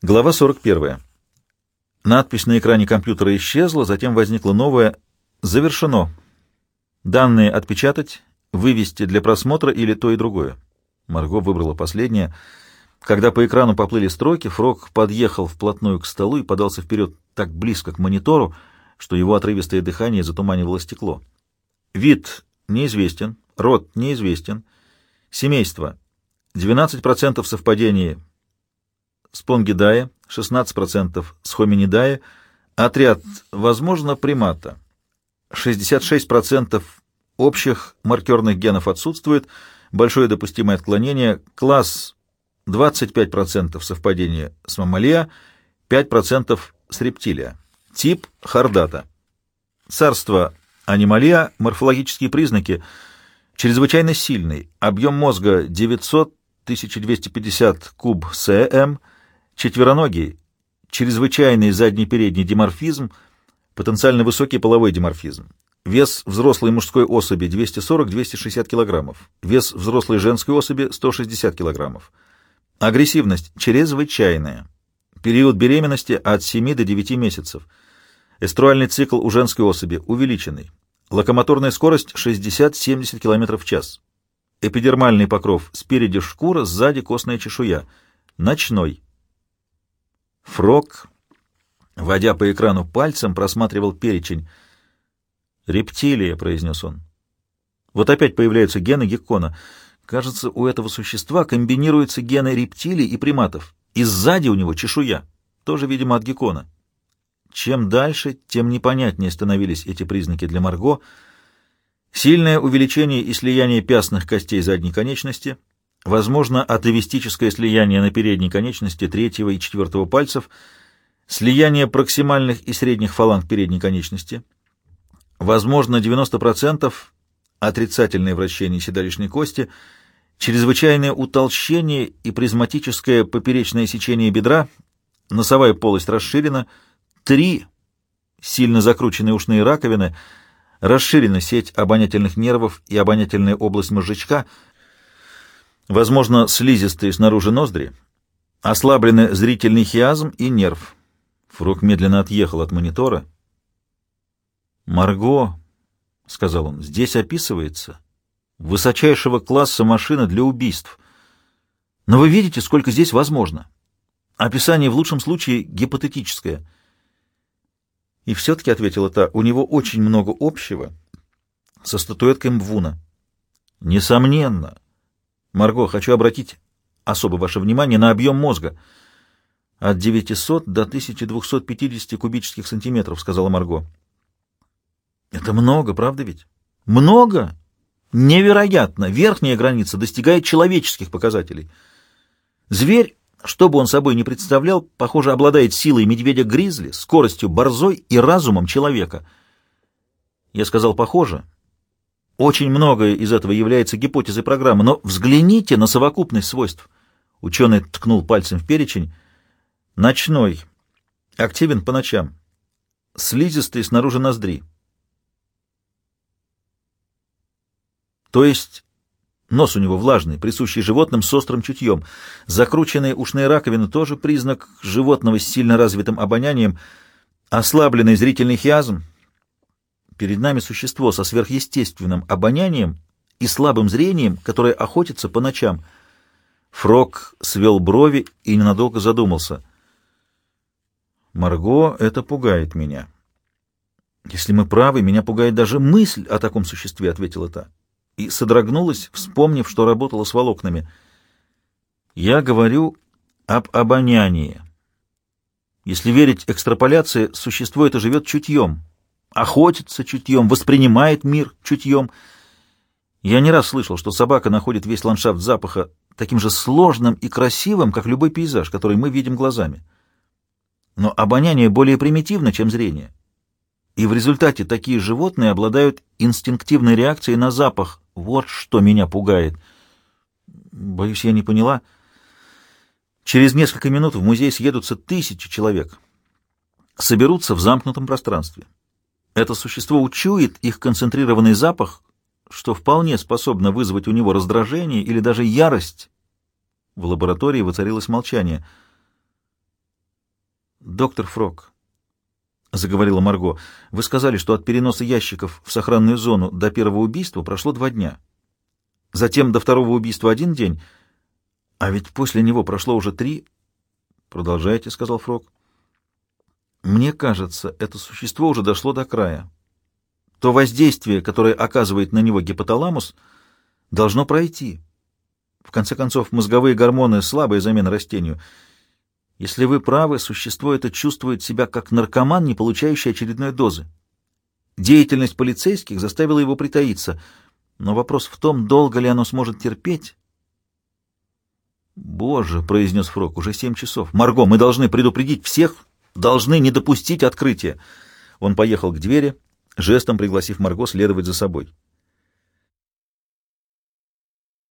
Глава 41. Надпись на экране компьютера исчезла, затем возникла новая «Завершено». Данные отпечатать, вывести для просмотра или то и другое. Марго выбрала последнее. Когда по экрану поплыли строки, Фрог подъехал вплотную к столу и подался вперед так близко к монитору, что его отрывистое дыхание затуманивало стекло. Вид неизвестен, род неизвестен, семейство 12% совпадений спонгидая, 16% схоминидая, отряд, возможно, примата. 66% общих маркерных генов отсутствует, большое допустимое отклонение, класс 25% совпадения с мамалия, 5% с рептилия. Тип хардата. Царство анималия, морфологические признаки чрезвычайно сильный, объем мозга 900 1250 куб СМ, четвероногий, чрезвычайный задний-передний диморфизм, потенциально высокий половой диморфизм. Вес взрослой мужской особи 240-260 кг, вес взрослой женской особи 160 кг. Агрессивность чрезвычайная. Период беременности от 7 до 9 месяцев. Эструальный цикл у женской особи увеличенный. Локомоторная скорость 60-70 км в час. Эпидермальный покров спереди шкура, сзади костная чешуя. Ночной. Фрог, водя по экрану пальцем, просматривал перечень. «Рептилия», — произнес он. Вот опять появляются гены геккона. Кажется, у этого существа комбинируются гены рептилий и приматов. И сзади у него чешуя. Тоже, видимо, от геккона. Чем дальше, тем непонятнее становились эти признаки для Марго. Сильное увеличение и слияние пястных костей задней конечности — возможно атовистическое слияние на передней конечности третьего и четвертого пальцев, слияние проксимальных и средних фаланг передней конечности, возможно 90% отрицательное вращение седалищной кости, чрезвычайное утолщение и призматическое поперечное сечение бедра, носовая полость расширена, три сильно закрученные ушные раковины, расширена сеть обонятельных нервов и обонятельная область мозжечка – Возможно, слизистые снаружи ноздри, ослаблены зрительный хиазм и нерв. Фрук медленно отъехал от монитора. «Марго», — сказал он, — «здесь описывается высочайшего класса машина для убийств. Но вы видите, сколько здесь возможно. Описание в лучшем случае гипотетическое». И все-таки, — ответила та, — у него очень много общего со статуэткой Мвуна. «Несомненно». Марго, хочу обратить особо ваше внимание на объем мозга. От 900 до 1250 кубических сантиметров, сказала Марго. Это много, правда ведь? Много? Невероятно! Верхняя граница достигает человеческих показателей. Зверь, что бы он собой не представлял, похоже, обладает силой медведя-гризли, скоростью борзой и разумом человека. Я сказал «похоже», очень многое из этого является гипотезой программы, но взгляните на совокупность свойств. Ученый ткнул пальцем в перечень. Ночной. Активен по ночам. Слизистый снаружи ноздри. То есть нос у него влажный, присущий животным с острым чутьем. Закрученные ушные раковины тоже признак животного с сильно развитым обонянием. Ослабленный зрительный хиазм — Перед нами существо со сверхъестественным обонянием и слабым зрением, которое охотится по ночам. Фрог свел брови и ненадолго задумался. «Марго, это пугает меня». «Если мы правы, меня пугает даже мысль о таком существе», — ответила та. И содрогнулась, вспомнив, что работала с волокнами. «Я говорю об обонянии. Если верить экстраполяции, существо это живет чутьем, охотится чутьем, воспринимает мир чутьем. Я не раз слышал, что собака находит весь ландшафт запаха таким же сложным и красивым, как любой пейзаж, который мы видим глазами. Но обоняние более примитивно, чем зрение. И в результате такие животные обладают инстинктивной реакцией на запах. Вот что меня пугает. Боюсь, я не поняла. Через несколько минут в музей съедутся тысячи человек. Соберутся в замкнутом пространстве. Это существо учует их концентрированный запах, что вполне способно вызвать у него раздражение или даже ярость. В лаборатории воцарилось молчание. Доктор Фрог, — заговорила Марго, — вы сказали, что от переноса ящиков в сохранную зону до первого убийства прошло два дня. Затем до второго убийства один день, а ведь после него прошло уже три... Продолжайте, — сказал Фрог. Мне кажется, это существо уже дошло до края. То воздействие, которое оказывает на него гипоталамус, должно пройти. В конце концов, мозговые гормоны — слабая замена растению. Если вы правы, существо это чувствует себя как наркоман, не получающий очередной дозы. Деятельность полицейских заставила его притаиться, но вопрос в том, долго ли оно сможет терпеть. «Боже!» — произнес Фрок, — «уже семь часов. Марго, мы должны предупредить всех, должны не допустить открытия». Он поехал к двери, жестом пригласив Марго следовать за собой.